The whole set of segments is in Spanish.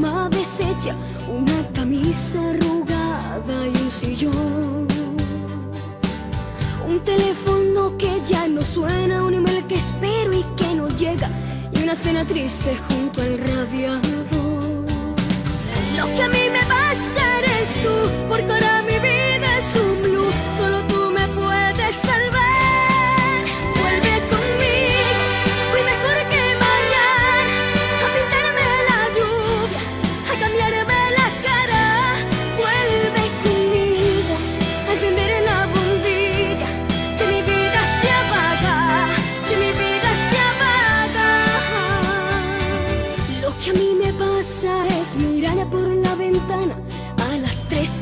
cama deshecha, una camisa arrugada y un sillón. Un teléfono que ya no suena, un email que espero y que no llega, y una cena triste junto al radiador.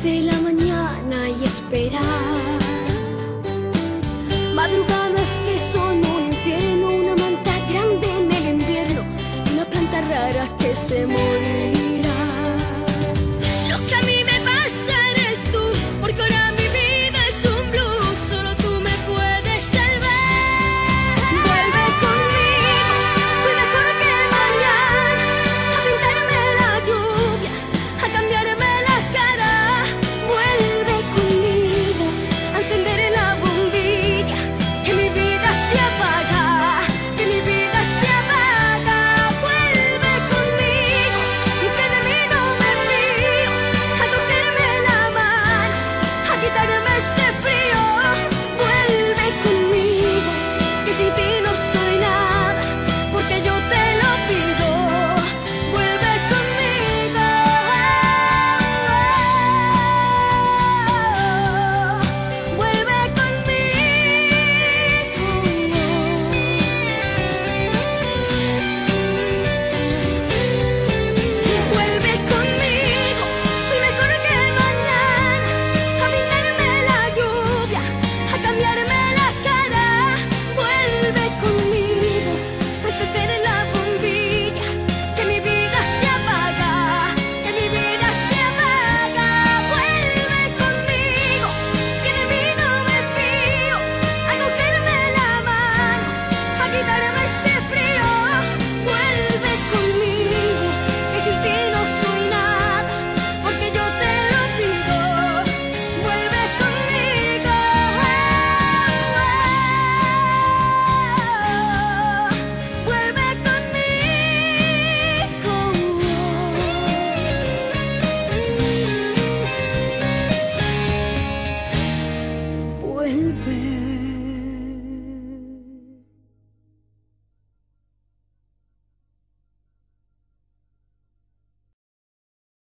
de la mañana y esperar.